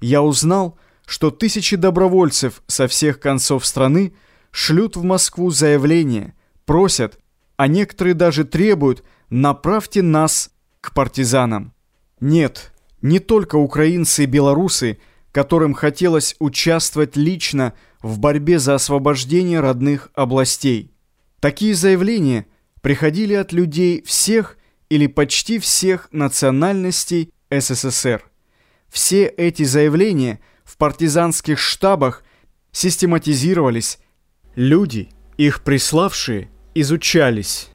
я узнал, что тысячи добровольцев со всех концов страны шлют в Москву заявления, просят, а некоторые даже требуют «направьте нас к партизанам». Нет, не только украинцы и белорусы, которым хотелось участвовать лично в борьбе за освобождение родных областей. Такие заявления приходили от людей всех или почти всех национальностей СССР. Все эти заявления в партизанских штабах систематизировались, люди, их приславшие, изучались.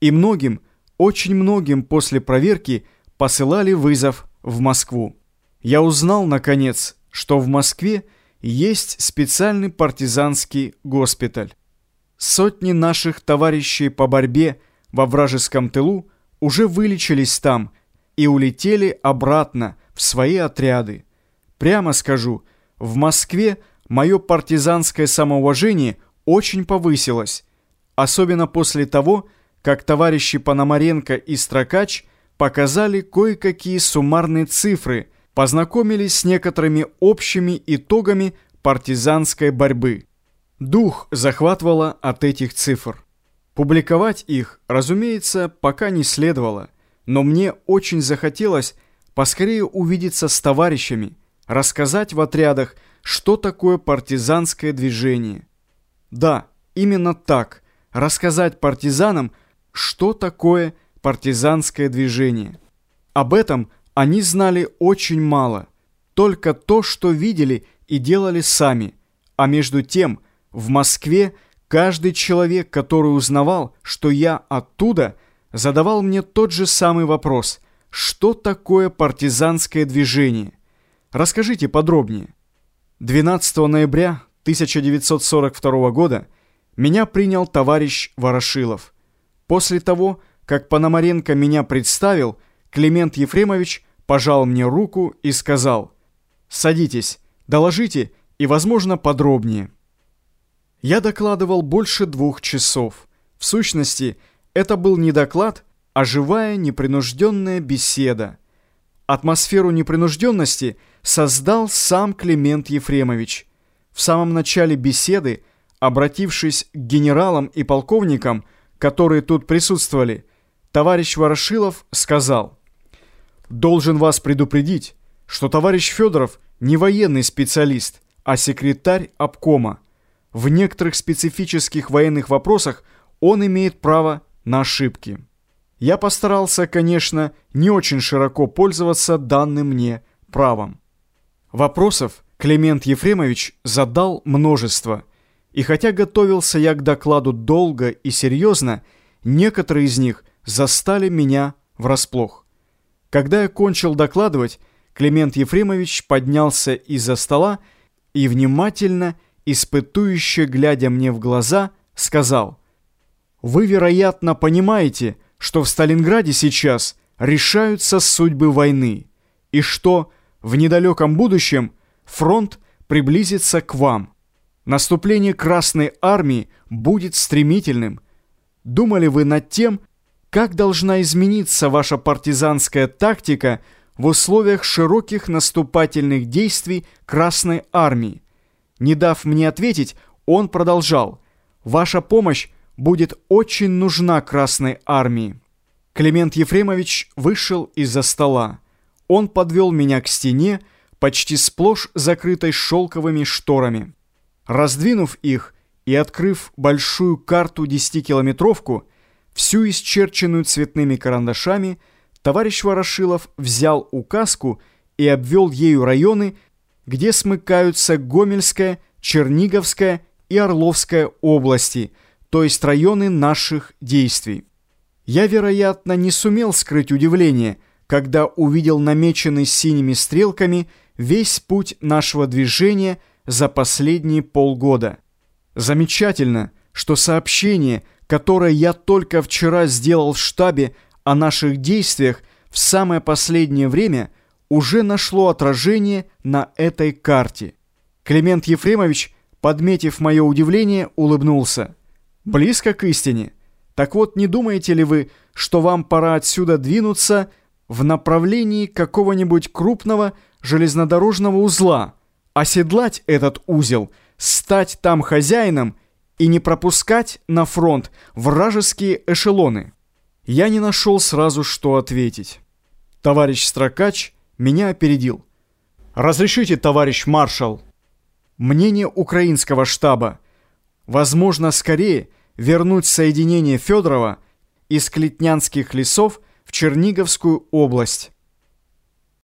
И многим, очень многим после проверки посылали вызов в Москву. Я узнал, наконец, что в Москве есть специальный партизанский госпиталь. Сотни наших товарищей по борьбе во вражеском тылу уже вылечились там и улетели обратно свои отряды. Прямо скажу, в Москве мое партизанское самоуважение очень повысилось, особенно после того, как товарищи Пономаренко и Строкач показали кое-какие суммарные цифры, познакомились с некоторыми общими итогами партизанской борьбы. Дух захватывало от этих цифр. Публиковать их, разумеется, пока не следовало, но мне очень захотелось поскорее увидеться с товарищами, рассказать в отрядах, что такое партизанское движение. Да, именно так, рассказать партизанам, что такое партизанское движение. Об этом они знали очень мало, только то, что видели и делали сами, а между тем в Москве каждый человек, который узнавал, что я оттуда, задавал мне тот же самый вопрос – что такое партизанское движение? Расскажите подробнее. 12 ноября 1942 года меня принял товарищ Ворошилов. После того, как Пономаренко меня представил, Климент Ефремович пожал мне руку и сказал «Садитесь, доложите и, возможно, подробнее». Я докладывал больше двух часов. В сущности, это был не доклад, а живая непринужденная беседа. Атмосферу непринужденности создал сам Климент Ефремович. В самом начале беседы, обратившись к генералам и полковникам, которые тут присутствовали, товарищ Ворошилов сказал «Должен вас предупредить, что товарищ Федоров не военный специалист, а секретарь обкома. В некоторых специфических военных вопросах он имеет право на ошибки». Я постарался, конечно, не очень широко пользоваться данным мне правом. Вопросов Климент Ефремович задал множество, и хотя готовился я к докладу долго и серьезно, некоторые из них застали меня врасплох. Когда я кончил докладывать, Климент Ефремович поднялся из-за стола и, внимательно, испытующе глядя мне в глаза, сказал, «Вы, вероятно, понимаете, что в Сталинграде сейчас решаются судьбы войны, и что в недалеком будущем фронт приблизится к вам. Наступление Красной Армии будет стремительным. Думали вы над тем, как должна измениться ваша партизанская тактика в условиях широких наступательных действий Красной Армии? Не дав мне ответить, он продолжал. Ваша помощь будет очень нужна Красной Армии. Климент Ефремович вышел из-за стола. Он подвел меня к стене, почти сплошь закрытой шелковыми шторами. Раздвинув их и открыв большую карту десятикилометровку, всю исчерченную цветными карандашами, товарищ Ворошилов взял указку и обвел ею районы, где смыкаются Гомельская, Черниговская и Орловская области – то есть районы наших действий. Я, вероятно, не сумел скрыть удивление, когда увидел намеченный синими стрелками весь путь нашего движения за последние полгода. Замечательно, что сообщение, которое я только вчера сделал в штабе о наших действиях в самое последнее время, уже нашло отражение на этой карте. Климент Ефремович, подметив мое удивление, улыбнулся. Близко к истине. Так вот, не думаете ли вы, что вам пора отсюда двинуться в направлении какого-нибудь крупного железнодорожного узла, оседлать этот узел, стать там хозяином и не пропускать на фронт вражеские эшелоны. Я не нашел сразу, что ответить. Товарищ Строкач меня опередил. «Разрешите, товарищ маршал?» Мнение украинского штаба. Возможно, скорее вернуть соединение Федорова из Клетнянских лесов в Черниговскую область.